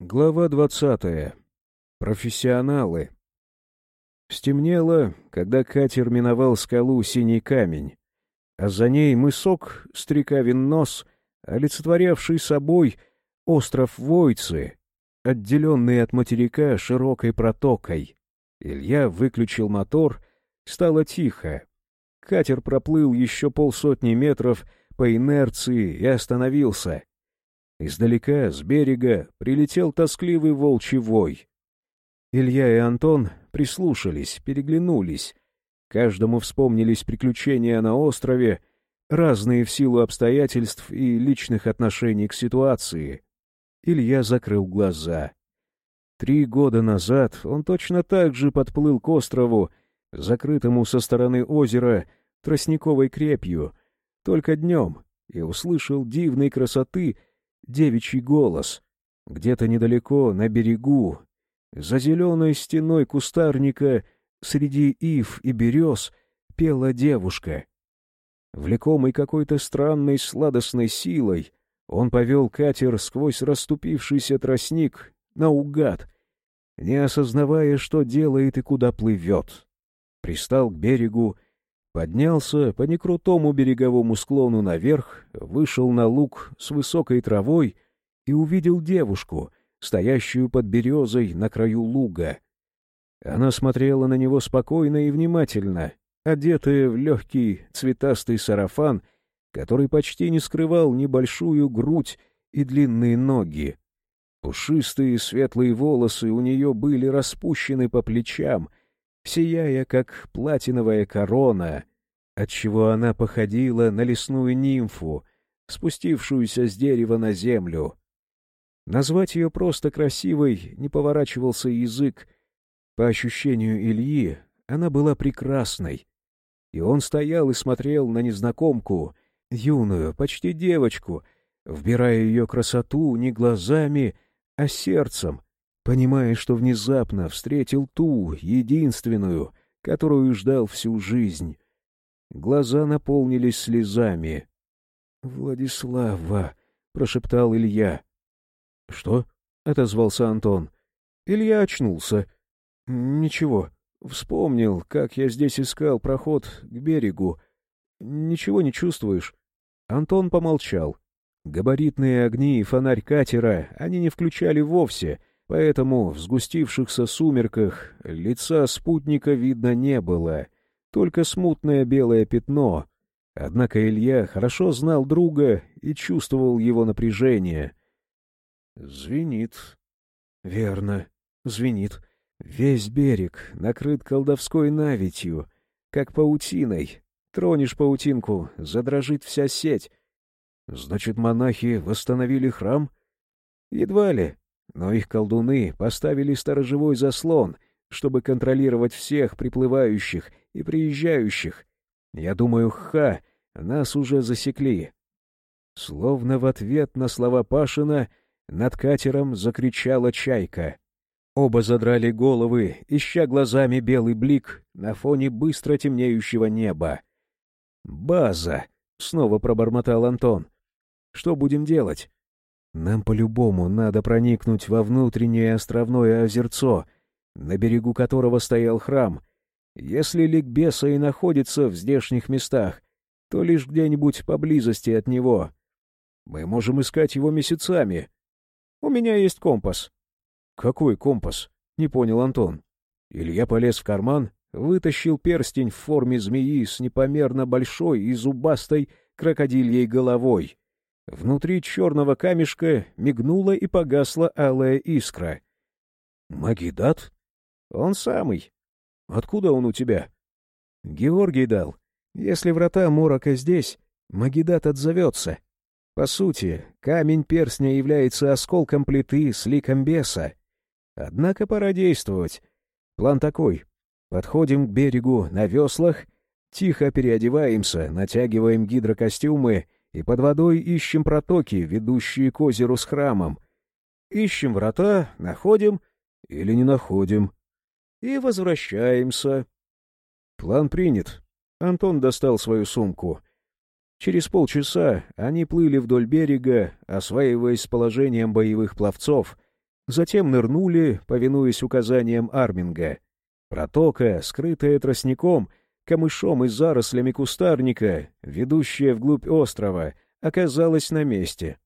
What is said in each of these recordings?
Глава двадцатая. Профессионалы. Стемнело, когда катер миновал скалу Синий камень, а за ней мысок Стрекавин нос, олицетворявший собой остров Войцы, отделенный от материка широкой протокой. Илья выключил мотор, стало тихо. Катер проплыл еще полсотни метров по инерции и остановился — Издалека, с берега, прилетел тоскливый волчий вой. Илья и Антон прислушались, переглянулись. Каждому вспомнились приключения на острове, разные в силу обстоятельств и личных отношений к ситуации. Илья закрыл глаза. Три года назад он точно так же подплыл к острову, закрытому со стороны озера тростниковой крепью, только днем, и услышал дивной красоты — девичий голос. Где-то недалеко, на берегу, за зеленой стеной кустарника, среди ив и берез, пела девушка. Влекомый какой-то странной сладостной силой, он повел катер сквозь расступившийся тростник наугад, не осознавая, что делает и куда плывет. Пристал к берегу, Поднялся по некрутому береговому склону наверх, вышел на луг с высокой травой и увидел девушку, стоящую под березой на краю луга. Она смотрела на него спокойно и внимательно, одетая в легкий цветастый сарафан, который почти не скрывал небольшую грудь и длинные ноги. Пушистые светлые волосы у нее были распущены по плечам, сияя, как платиновая корона, отчего она походила на лесную нимфу, спустившуюся с дерева на землю. Назвать ее просто красивой не поворачивался язык. По ощущению Ильи, она была прекрасной. И он стоял и смотрел на незнакомку, юную, почти девочку, вбирая ее красоту не глазами, а сердцем, понимая, что внезапно встретил ту, единственную, которую ждал всю жизнь. Глаза наполнились слезами. «Владислава!» — прошептал Илья. «Что?» — отозвался Антон. Илья очнулся. «Ничего. Вспомнил, как я здесь искал проход к берегу. Ничего не чувствуешь?» Антон помолчал. Габаритные огни и фонарь катера они не включали вовсе, поэтому в сгустившихся сумерках лица спутника видно не было — только смутное белое пятно. Однако Илья хорошо знал друга и чувствовал его напряжение. «Звенит». «Верно, звенит. Весь берег накрыт колдовской навитью, как паутиной. Тронешь паутинку, задрожит вся сеть. Значит, монахи восстановили храм? Едва ли, но их колдуны поставили сторожевой заслон, чтобы контролировать всех приплывающих и приезжающих. Я думаю, ха, нас уже засекли. Словно в ответ на слова Пашина над катером закричала чайка. Оба задрали головы, ища глазами белый блик на фоне быстро темнеющего неба. «База!» — снова пробормотал Антон. «Что будем делать?» «Нам по-любому надо проникнуть во внутреннее островное озерцо, на берегу которого стоял храм, если ликбеса и находится в здешних местах, то лишь где-нибудь поблизости от него. Мы можем искать его месяцами. У меня есть компас. Какой компас? Не понял Антон. Илья полез в карман, вытащил перстень в форме змеи с непомерно большой и зубастой крокодильей головой. Внутри черного камешка мигнула и погасла алая искра. «Магидат?» «Он самый. Откуда он у тебя? Георгий дал. Если врата Морока здесь, Магидат отзовется. По сути, камень перстня является осколком плиты с ликом беса. Однако пора действовать. План такой. Подходим к берегу на веслах, тихо переодеваемся, натягиваем гидрокостюмы и под водой ищем протоки, ведущие к озеру с храмом. Ищем врата, находим или не находим и возвращаемся. План принят. Антон достал свою сумку. Через полчаса они плыли вдоль берега, осваиваясь с положением боевых пловцов, Затем нырнули, повинуясь указаниям Арминга. Протока, скрытая тростником, камышом и зарослями кустарника, ведущая вглубь острова, оказалась на месте.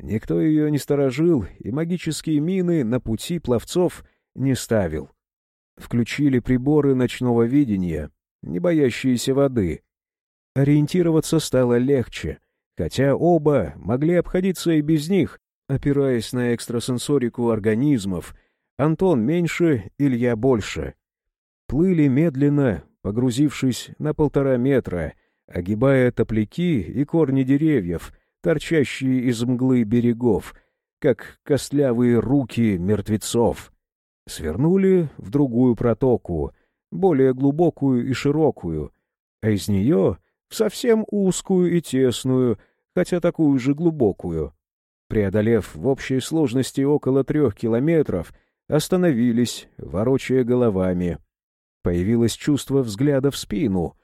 Никто ее не сторожил, и магические мины на пути пловцов не ставил. Включили приборы ночного видения, не боящиеся воды. Ориентироваться стало легче, хотя оба могли обходиться и без них, опираясь на экстрасенсорику организмов, Антон меньше, Илья больше. Плыли медленно, погрузившись на полтора метра, огибая топляки и корни деревьев, торчащие из мглы берегов, как костлявые руки мертвецов. Свернули в другую протоку, более глубокую и широкую, а из нее в совсем узкую и тесную, хотя такую же глубокую. Преодолев в общей сложности около трех километров, остановились, ворочая головами. Появилось чувство взгляда в спину,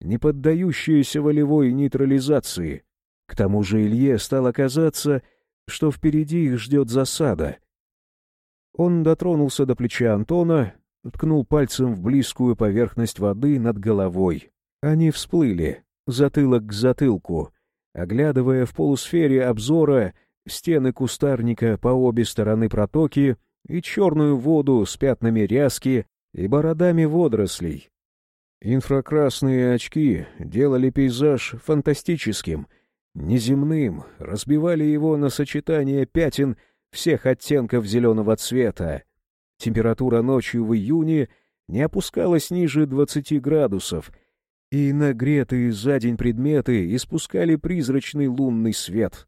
не поддающееся волевой нейтрализации. К тому же Илье стало казаться, что впереди их ждет засада. Он дотронулся до плеча Антона, ткнул пальцем в близкую поверхность воды над головой. Они всплыли, затылок к затылку, оглядывая в полусфере обзора стены кустарника по обе стороны протоки и черную воду с пятнами ряски и бородами водорослей. Инфракрасные очки делали пейзаж фантастическим, неземным, разбивали его на сочетание пятен всех оттенков зеленого цвета. Температура ночью в июне не опускалась ниже 20 градусов, и нагретые за день предметы испускали призрачный лунный свет.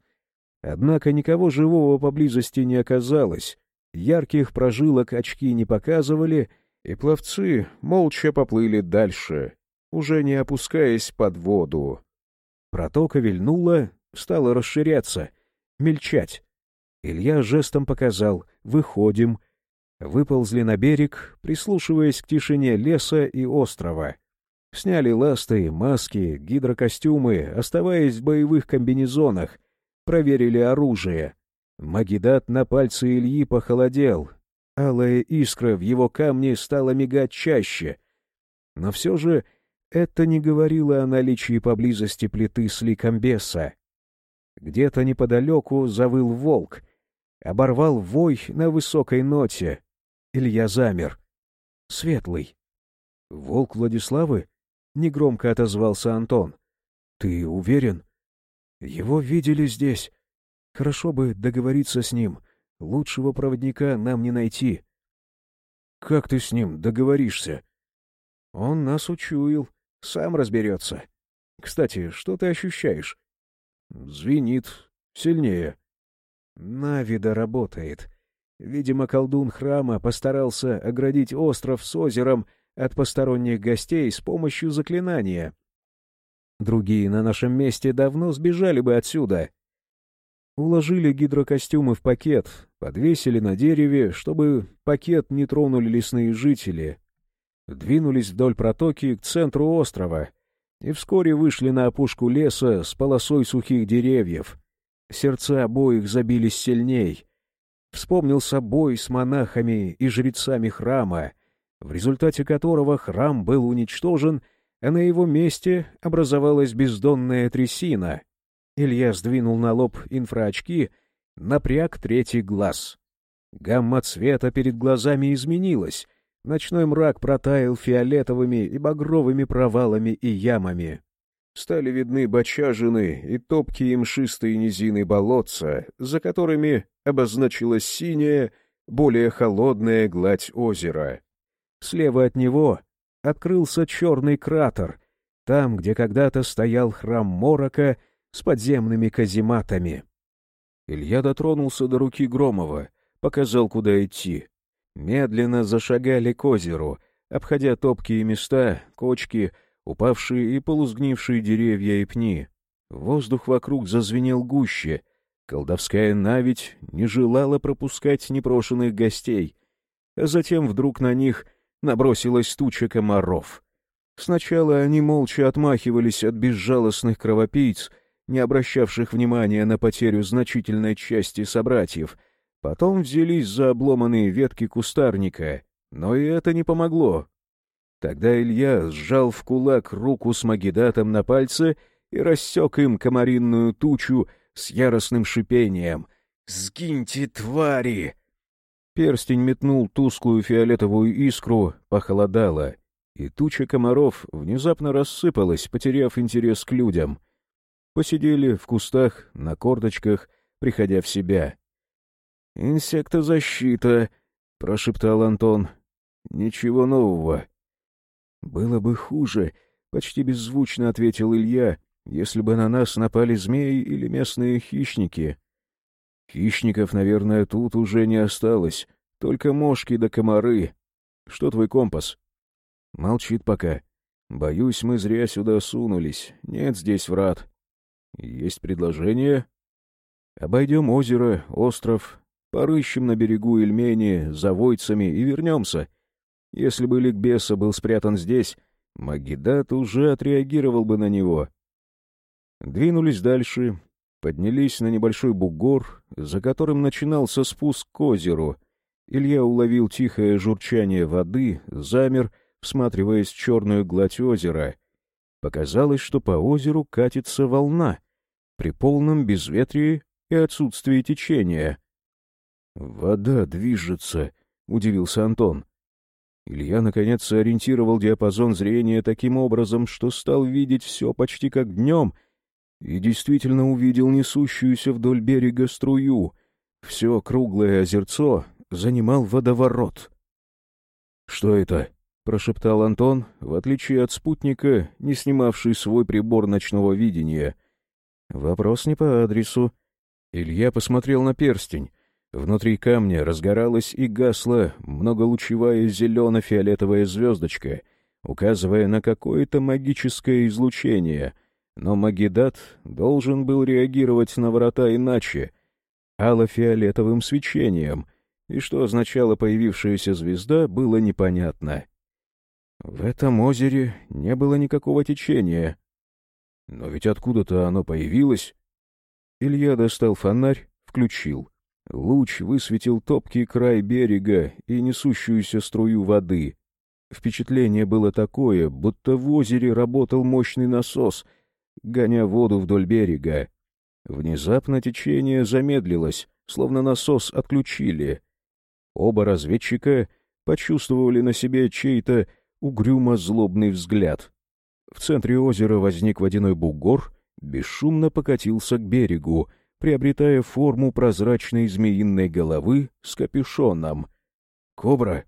Однако никого живого поблизости не оказалось, ярких прожилок очки не показывали — и пловцы молча поплыли дальше, уже не опускаясь под воду. Протока вильнула, стала расширяться, мельчать. Илья жестом показал «выходим». Выползли на берег, прислушиваясь к тишине леса и острова. Сняли ласты, маски, гидрокостюмы, оставаясь в боевых комбинезонах. Проверили оружие. Магидат на пальце Ильи похолодел, Алая искра в его камне стала мигать чаще. Но все же это не говорило о наличии поблизости плиты с ликомбеса. Где-то неподалеку завыл волк, оборвал вой на высокой ноте. Илья замер. Светлый. «Волк Владиславы?» — негромко отозвался Антон. «Ты уверен?» «Его видели здесь. Хорошо бы договориться с ним. Лучшего проводника нам не найти. Как ты с ним договоришься? Он нас учуял, сам разберется. Кстати, что ты ощущаешь? Звенит. Сильнее. Навида работает. Видимо, колдун храма постарался оградить остров с озером от посторонних гостей с помощью заклинания. Другие на нашем месте давно сбежали бы отсюда. Уложили гидрокостюмы в пакет, подвесили на дереве, чтобы пакет не тронули лесные жители. Двинулись вдоль протоки к центру острова и вскоре вышли на опушку леса с полосой сухих деревьев. Сердца обоих забились сильней. Вспомнился бой с монахами и жрецами храма, в результате которого храм был уничтожен, а на его месте образовалась бездонная трясина — Илья сдвинул на лоб инфраочки, напряг третий глаз. Гамма цвета перед глазами изменилась, ночной мрак протаял фиолетовыми и багровыми провалами и ямами. Стали видны бочажины и топкие мшистые низины болотца, за которыми обозначилась синяя, более холодная гладь озера. Слева от него открылся черный кратер, там, где когда-то стоял храм Морока — с подземными казематами. Илья дотронулся до руки Громова, показал, куда идти. Медленно зашагали к озеру, обходя топкие места, кочки, упавшие и полузгнившие деревья и пни. Воздух вокруг зазвенел гуще. Колдовская наведь не желала пропускать непрошенных гостей, а затем вдруг на них набросилась туча комаров. Сначала они молча отмахивались от безжалостных кровопийц — не обращавших внимания на потерю значительной части собратьев, Потом взялись за обломанные ветки кустарника, но и это не помогло. Тогда Илья сжал в кулак руку с магидатом на пальце и рассек им комаринную тучу с яростным шипением. «Сгиньте, твари!» Перстень метнул тусклую фиолетовую искру, похолодало, и туча комаров внезапно рассыпалась, потеряв интерес к людям. Посидели в кустах, на корточках, приходя в себя. «Инсектозащита», — прошептал Антон. «Ничего нового». «Было бы хуже», — почти беззвучно ответил Илья, «если бы на нас напали змеи или местные хищники». «Хищников, наверное, тут уже не осталось, только мошки да комары. Что твой компас?» «Молчит пока. Боюсь, мы зря сюда сунулись. Нет здесь врат». «Есть предложение?» «Обойдем озеро, остров, Порыщем на берегу Ильмени за войцами и вернемся. Если бы ликбеса был спрятан здесь, Магидат уже отреагировал бы на него. Двинулись дальше, поднялись на небольшой бугор, за которым начинался спуск к озеру. Илья уловил тихое журчание воды, замер, всматриваясь в черную гладь озера. Показалось, что по озеру катится волна при полном безветрии и отсутствии течения — «Вода движется», — удивился Антон. Илья, наконец, сориентировал диапазон зрения таким образом, что стал видеть все почти как днем, и действительно увидел несущуюся вдоль берега струю. Все круглое озерцо занимал водоворот. «Что это?» — прошептал Антон, в отличие от спутника, не снимавший свой прибор ночного видения. «Вопрос не по адресу». Илья посмотрел на перстень. Внутри камня разгоралась и гасла многолучевая зелено-фиолетовая звездочка, указывая на какое-то магическое излучение, но Магидат должен был реагировать на врата иначе, ало-фиолетовым свечением, и что означала появившаяся звезда, было непонятно. В этом озере не было никакого течения. Но ведь откуда-то оно появилось. Илья достал фонарь, включил. Луч высветил топкий край берега и несущуюся струю воды. Впечатление было такое, будто в озере работал мощный насос, гоня воду вдоль берега. Внезапно течение замедлилось, словно насос отключили. Оба разведчика почувствовали на себе чей-то угрюмо-злобный взгляд. В центре озера возник водяной бугор, бесшумно покатился к берегу — приобретая форму прозрачной змеиной головы с капюшоном. «Кобра?»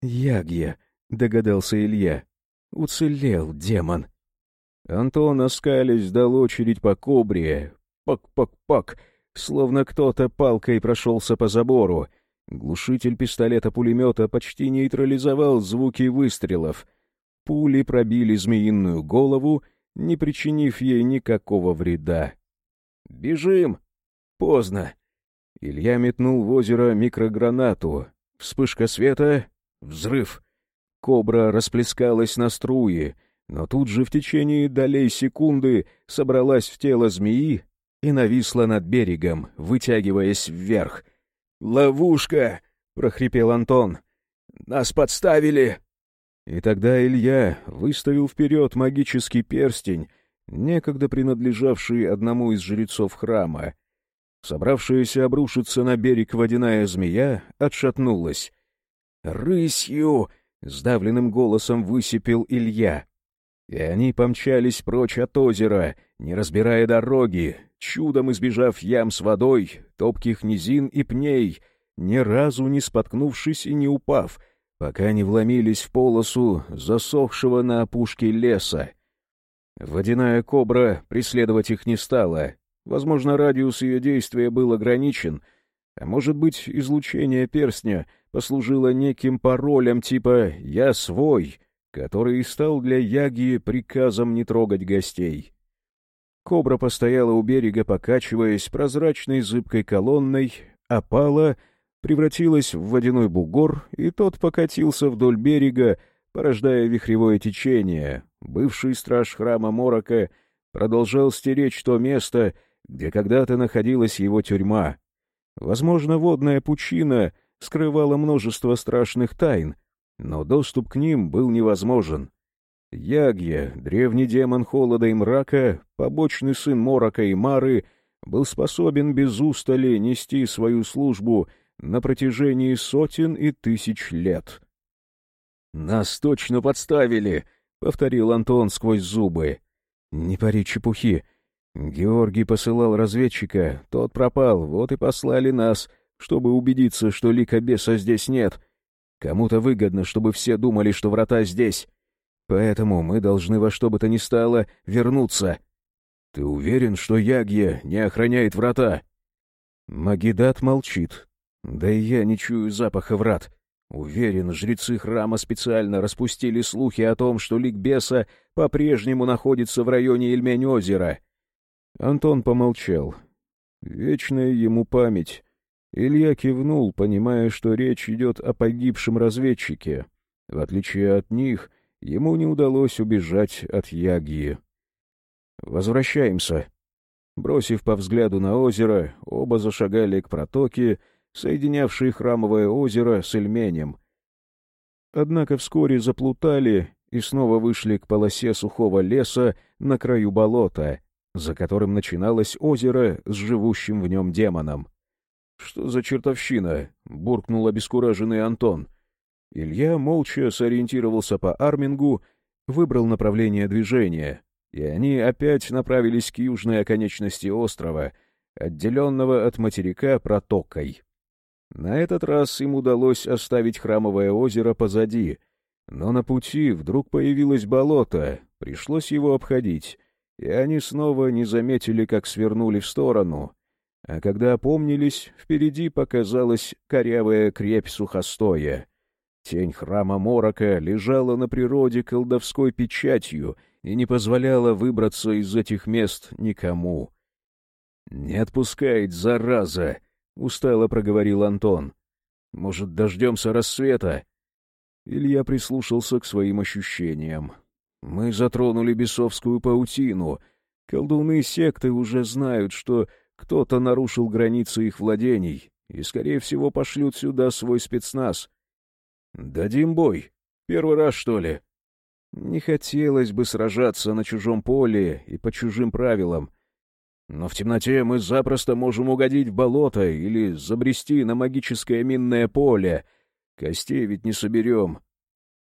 «Ягья», — догадался Илья. «Уцелел демон». Антон, оскались, дал очередь по кобре. Пак-пак-пак, словно кто-то палкой прошелся по забору. Глушитель пистолета-пулемета почти нейтрализовал звуки выстрелов. Пули пробили змеиную голову, не причинив ей никакого вреда. «Бежим!» Поздно. Илья метнул в озеро микрогранату. Вспышка света — взрыв. Кобра расплескалась на струи, но тут же в течение долей секунды собралась в тело змеи и нависла над берегом, вытягиваясь вверх. «Ловушка!» — прохрипел Антон. «Нас подставили!» И тогда Илья выставил вперед магический перстень, некогда принадлежавший одному из жрецов храма. Собравшаяся обрушиться на берег водяная змея отшатнулась. «Рысью!» — сдавленным голосом высипел Илья. И они помчались прочь от озера, не разбирая дороги, чудом избежав ям с водой, топких низин и пней, ни разу не споткнувшись и не упав, пока не вломились в полосу засохшего на опушке леса. Водяная кобра преследовать их не стала, Возможно, радиус ее действия был ограничен, а может быть, излучение перстня послужило неким паролем типа «Я свой», который и стал для Яги приказом не трогать гостей. Кобра постояла у берега, покачиваясь прозрачной зыбкой колонной, опала, превратилась в водяной бугор, и тот покатился вдоль берега, порождая вихревое течение. Бывший страж храма Морока продолжал стеречь то место, где когда-то находилась его тюрьма. Возможно, водная пучина скрывала множество страшных тайн, но доступ к ним был невозможен. Ягья, древний демон холода и мрака, побочный сын Морока и Мары, был способен без устали нести свою службу на протяжении сотен и тысяч лет. «Нас точно подставили!» — повторил Антон сквозь зубы. «Не пари чепухи. Георгий посылал разведчика, тот пропал, вот и послали нас, чтобы убедиться, что лика беса здесь нет. Кому-то выгодно, чтобы все думали, что врата здесь. Поэтому мы должны во что бы то ни стало вернуться. Ты уверен, что Ягья не охраняет врата? Магидат молчит. Да и я не чую запаха врат. Уверен, жрецы храма специально распустили слухи о том, что лик беса по-прежнему находится в районе Ильмень-озера. Антон помолчал. Вечная ему память. Илья кивнул, понимая, что речь идет о погибшем разведчике. В отличие от них, ему не удалось убежать от Ягии. «Возвращаемся». Бросив по взгляду на озеро, оба зашагали к протоке, соединявшей храмовое озеро с Эльменем. Однако вскоре заплутали и снова вышли к полосе сухого леса на краю болота, за которым начиналось озеро с живущим в нем демоном. «Что за чертовщина?» — буркнул обескураженный Антон. Илья молча сориентировался по армингу, выбрал направление движения, и они опять направились к южной оконечности острова, отделенного от материка протокой. На этот раз им удалось оставить храмовое озеро позади, но на пути вдруг появилось болото, пришлось его обходить, и они снова не заметили, как свернули в сторону. А когда опомнились, впереди показалась корявая крепь сухостоя. Тень храма Морока лежала на природе колдовской печатью и не позволяла выбраться из этих мест никому. «Не отпускает, зараза!» — устало проговорил Антон. «Может, дождемся рассвета?» Илья прислушался к своим ощущениям. Мы затронули бесовскую паутину. Колдуны секты уже знают, что кто-то нарушил границы их владений и, скорее всего, пошлют сюда свой спецназ. Дадим бой. Первый раз, что ли? Не хотелось бы сражаться на чужом поле и по чужим правилам. Но в темноте мы запросто можем угодить в болото или забрести на магическое минное поле. Костей ведь не соберем.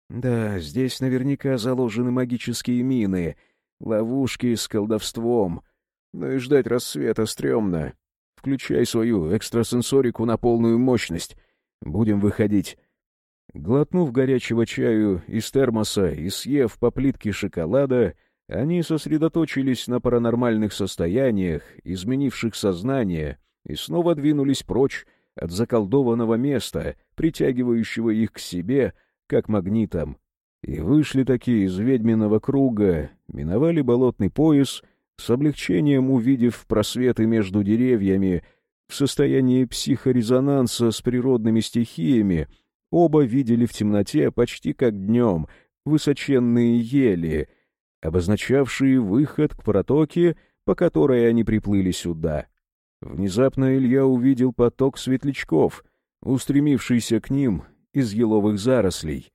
Да, здесь наверняка заложены магические мины, ловушки с колдовством. Но и ждать рассвета стрёмно. Включай свою экстрасенсорику на полную мощность. Будем выходить. Глотнув горячего чаю из термоса и съев по плитке шоколада, они сосредоточились на паранормальных состояниях, изменивших сознание, и снова двинулись прочь от заколдованного места, притягивающего их к себе — как магнитом, и вышли такие из ведьминого круга, миновали болотный пояс, с облегчением увидев просветы между деревьями, в состоянии психорезонанса с природными стихиями, оба видели в темноте почти как днем высоченные ели, обозначавшие выход к протоке, по которой они приплыли сюда. Внезапно Илья увидел поток светлячков, устремившийся к ним из еловых зарослей.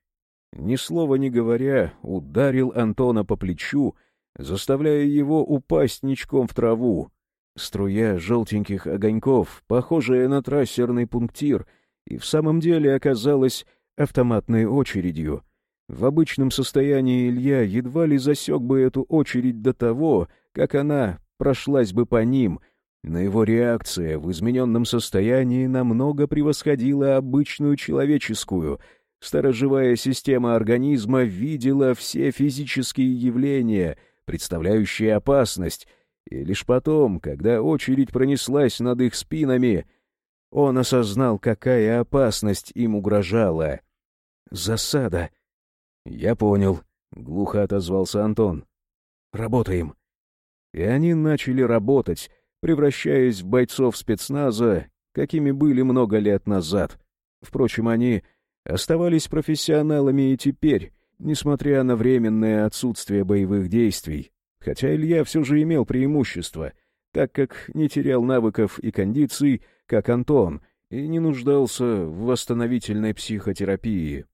Ни слова не говоря, ударил Антона по плечу, заставляя его упасть ничком в траву. Струя желтеньких огоньков, похожая на трассерный пунктир, и в самом деле оказалась автоматной очередью. В обычном состоянии Илья едва ли засек бы эту очередь до того, как она прошлась бы по ним — но его реакция в измененном состоянии намного превосходила обычную человеческую. Сторожевая система организма видела все физические явления, представляющие опасность, и лишь потом, когда очередь пронеслась над их спинами, он осознал, какая опасность им угрожала. «Засада!» «Я понял», — глухо отозвался Антон. «Работаем». И они начали работать, превращаясь в бойцов спецназа, какими были много лет назад. Впрочем, они оставались профессионалами и теперь, несмотря на временное отсутствие боевых действий. Хотя Илья все же имел преимущество, так как не терял навыков и кондиций, как Антон, и не нуждался в восстановительной психотерапии.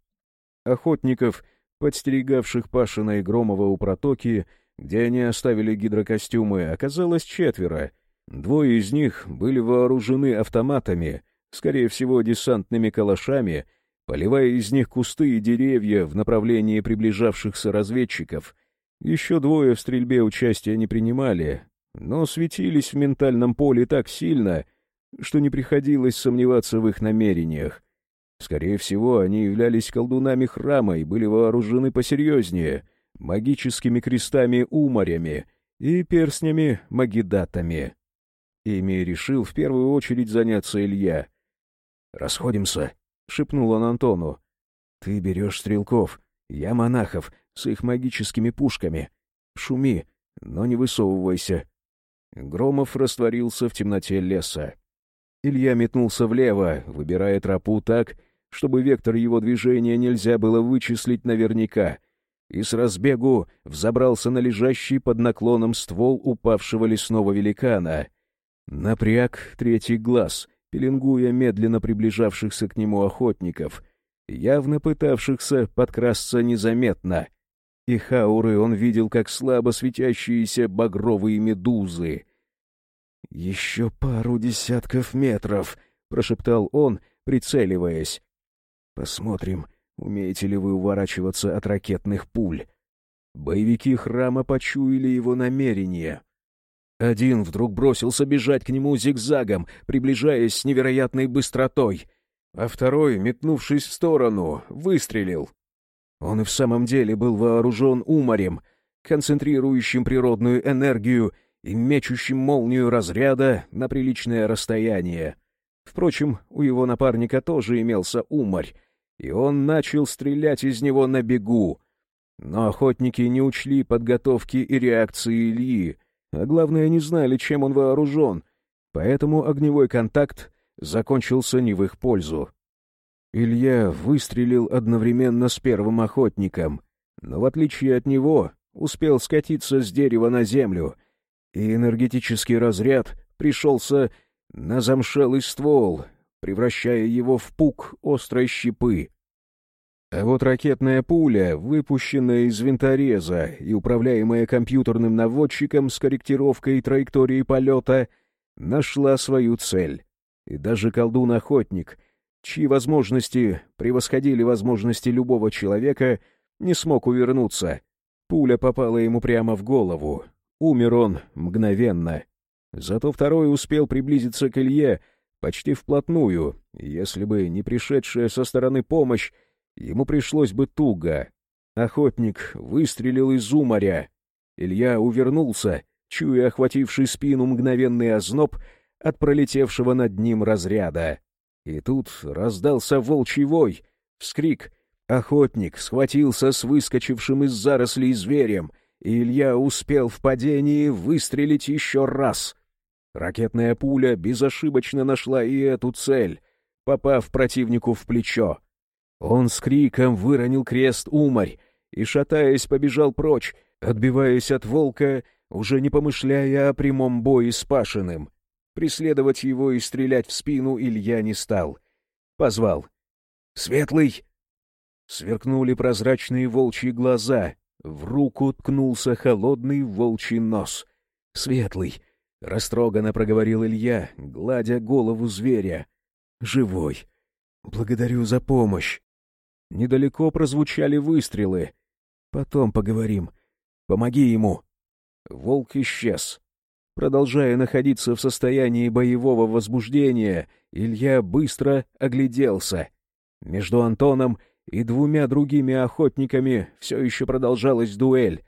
Охотников, подстерегавших Пашина и Громова у протоки, где они оставили гидрокостюмы, оказалось четверо. Двое из них были вооружены автоматами, скорее всего, десантными калашами, поливая из них кусты и деревья в направлении приближавшихся разведчиков. Еще двое в стрельбе участия не принимали, но светились в ментальном поле так сильно, что не приходилось сомневаться в их намерениях. Скорее всего, они являлись колдунами храма и были вооружены посерьезнее, магическими крестами-уморями и перстнями-магидатами. Ими решил в первую очередь заняться Илья. «Расходимся», — шепнул он Антону. «Ты берешь стрелков, я монахов с их магическими пушками. Шуми, но не высовывайся. Громов растворился в темноте леса. Илья метнулся влево, выбирая тропу так, чтобы вектор его движения нельзя было вычислить наверняка, и с разбегу взобрался на лежащий под наклоном ствол упавшего лесного великана. Напряг третий глаз, пеленгуя медленно приближавшихся к нему охотников, явно пытавшихся подкрасться незаметно — и хауры он видел как слабо светящиеся багровые медузы. «Еще пару десятков метров», — прошептал он, прицеливаясь. «Посмотрим, умеете ли вы уворачиваться от ракетных пуль». Боевики храма почуяли его намерение. Один вдруг бросился бежать к нему зигзагом, приближаясь с невероятной быстротой, а второй, метнувшись в сторону, выстрелил. Он и в самом деле был вооружен уморем, концентрирующим природную энергию и мечущим молнию разряда на приличное расстояние. Впрочем, у его напарника тоже имелся уморь, и он начал стрелять из него на бегу. Но охотники не учли подготовки и реакции Ильи, а главное, не знали, чем он вооружен, поэтому огневой контакт закончился не в их пользу. Илья выстрелил одновременно с первым охотником, но в отличие от него успел скатиться с дерева на землю, и энергетический разряд пришелся на замшелый ствол, превращая его в пук острой щепы. А вот ракетная пуля, выпущенная из винтореза и управляемая компьютерным наводчиком с корректировкой траектории полета, нашла свою цель. И даже колдун-охотник — чьи возможности превосходили возможности любого человека, не смог увернуться. Пуля попала ему прямо в голову. Умер он мгновенно. Зато второй успел приблизиться к Илье почти вплотную. Если бы не пришедшая со стороны помощь, ему пришлось бы туго. Охотник выстрелил из уморя. Илья увернулся, чуя охвативший спину мгновенный озноб от пролетевшего над ним разряда. И тут раздался волчий вой, вскрик. Охотник схватился с выскочившим из зарослей зверем, и Илья успел в падении выстрелить еще раз. Ракетная пуля безошибочно нашла и эту цель, попав противнику в плечо. Он с криком выронил крест уморь и, шатаясь, побежал прочь, отбиваясь от волка, уже не помышляя о прямом бое с Пашиным. Преследовать его и стрелять в спину Илья не стал. Позвал. «Светлый!» Сверкнули прозрачные волчьи глаза. В руку ткнулся холодный волчий нос. «Светлый!» — растроганно проговорил Илья, гладя голову зверя. «Живой! Благодарю за помощь!» Недалеко прозвучали выстрелы. «Потом поговорим. Помоги ему!» Волк исчез. Продолжая находиться в состоянии боевого возбуждения, Илья быстро огляделся. Между Антоном и двумя другими охотниками все еще продолжалась дуэль.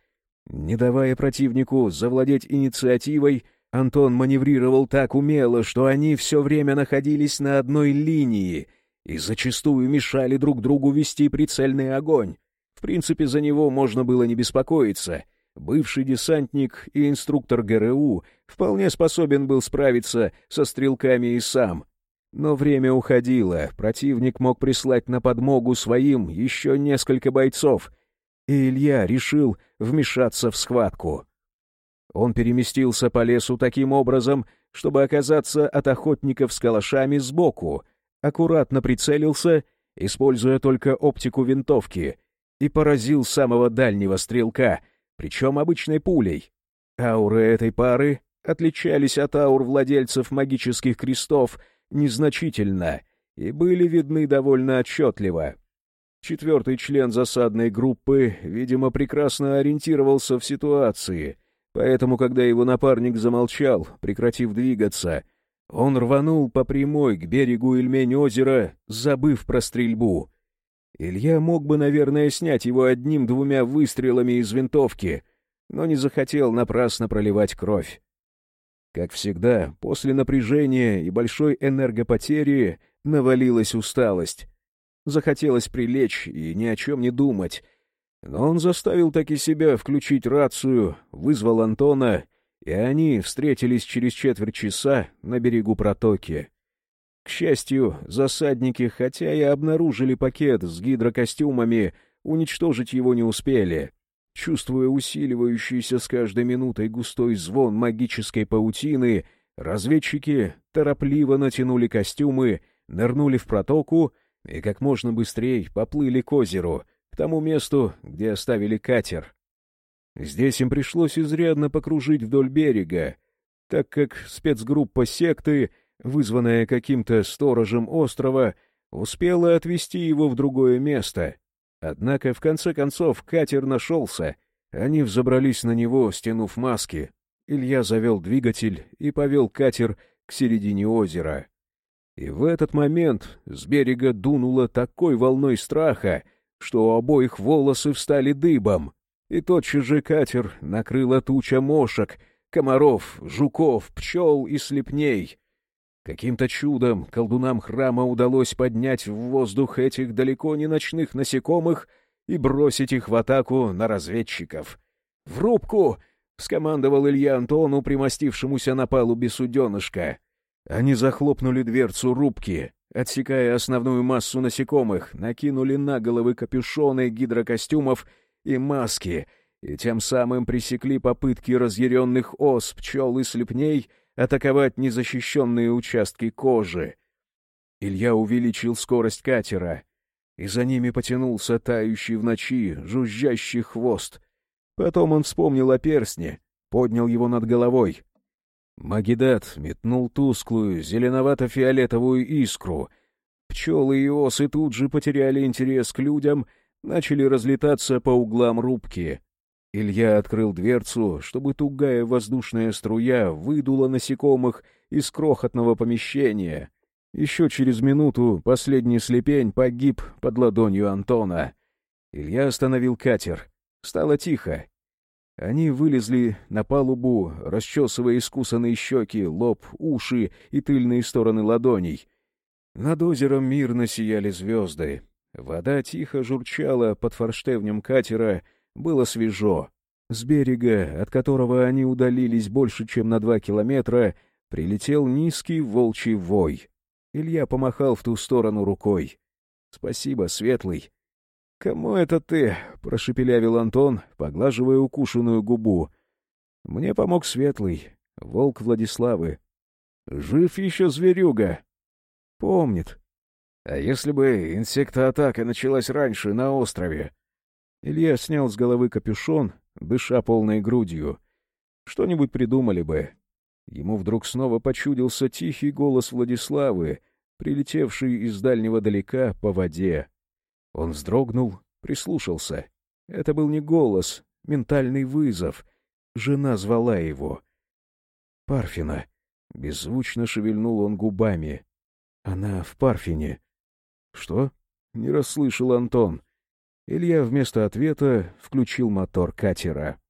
Не давая противнику завладеть инициативой, Антон маневрировал так умело, что они все время находились на одной линии и зачастую мешали друг другу вести прицельный огонь. В принципе, за него можно было не беспокоиться — Бывший десантник и инструктор ГРУ вполне способен был справиться со стрелками и сам. Но время уходило, противник мог прислать на подмогу своим еще несколько бойцов, и Илья решил вмешаться в схватку. Он переместился по лесу таким образом, чтобы оказаться от охотников с калашами сбоку, аккуратно прицелился, используя только оптику винтовки, и поразил самого дальнего стрелка, причем обычной пулей. Ауры этой пары отличались от аур владельцев магических крестов незначительно и были видны довольно отчетливо. Четвертый член засадной группы, видимо, прекрасно ориентировался в ситуации, поэтому, когда его напарник замолчал, прекратив двигаться, он рванул по прямой к берегу Ильмень-озера, забыв про стрельбу. Илья мог бы, наверное, снять его одним-двумя выстрелами из винтовки, но не захотел напрасно проливать кровь. Как всегда, после напряжения и большой энергопотери навалилась усталость. Захотелось прилечь и ни о чем не думать. Но он заставил таки себя включить рацию, вызвал Антона, и они встретились через четверть часа на берегу протоки. К счастью, засадники, хотя и обнаружили пакет с гидрокостюмами, уничтожить его не успели. Чувствуя усиливающийся с каждой минутой густой звон магической паутины, разведчики торопливо натянули костюмы, нырнули в протоку и как можно быстрее поплыли к озеру, к тому месту, где оставили катер. Здесь им пришлось изрядно покружить вдоль берега, так как спецгруппа секты, вызванная каким-то сторожем острова, успела отвезти его в другое место. Однако, в конце концов, катер нашелся. Они взобрались на него, стянув маски. Илья завел двигатель и повел катер к середине озера. И в этот момент с берега дунуло такой волной страха, что у обоих волосы встали дыбом, и тотчас же катер накрыла туча мошек, комаров, жуков, пчел и слепней. Каким-то чудом колдунам храма удалось поднять в воздух этих далеко не ночных насекомых и бросить их в атаку на разведчиков. «В рубку!» — скомандовал Илья Антону, примостившемуся на палубе суденышка. Они захлопнули дверцу рубки, отсекая основную массу насекомых, накинули на головы капюшоны гидрокостюмов и маски, и тем самым пресекли попытки разъяренных ос, пчел и слепней атаковать незащищенные участки кожи. Илья увеличил скорость катера, и за ними потянулся тающий в ночи жужжащий хвост. Потом он вспомнил о перстне, поднял его над головой — Магидат метнул тусклую, зеленовато-фиолетовую искру. Пчелы и осы тут же потеряли интерес к людям, начали разлетаться по углам рубки. Илья открыл дверцу, чтобы тугая воздушная струя выдула насекомых из крохотного помещения. Еще через минуту последний слепень погиб под ладонью Антона. Илья остановил катер. Стало тихо. Они вылезли на палубу, расчесывая искусанные щеки, лоб, уши и тыльные стороны ладоней. Над озером мирно сияли звезды. Вода тихо журчала под форштевнем катера, было свежо. С берега, от которого они удалились больше, чем на два километра, прилетел низкий волчий вой. Илья помахал в ту сторону рукой. — Спасибо, Светлый. «Кому это ты?» — прошепелявил Антон, поглаживая укушенную губу. «Мне помог Светлый, волк Владиславы. Жив еще зверюга?» «Помнит. А если бы инсектоатака началась раньше на острове?» Илья снял с головы капюшон, дыша полной грудью. «Что-нибудь придумали бы». Ему вдруг снова почудился тихий голос Владиславы, прилетевший из дальнего далека по воде. Он вздрогнул, прислушался. Это был не голос, ментальный вызов. Жена звала его. «Парфина!» — беззвучно шевельнул он губами. «Она в Парфине». «Что?» — не расслышал Антон. Илья вместо ответа включил мотор катера.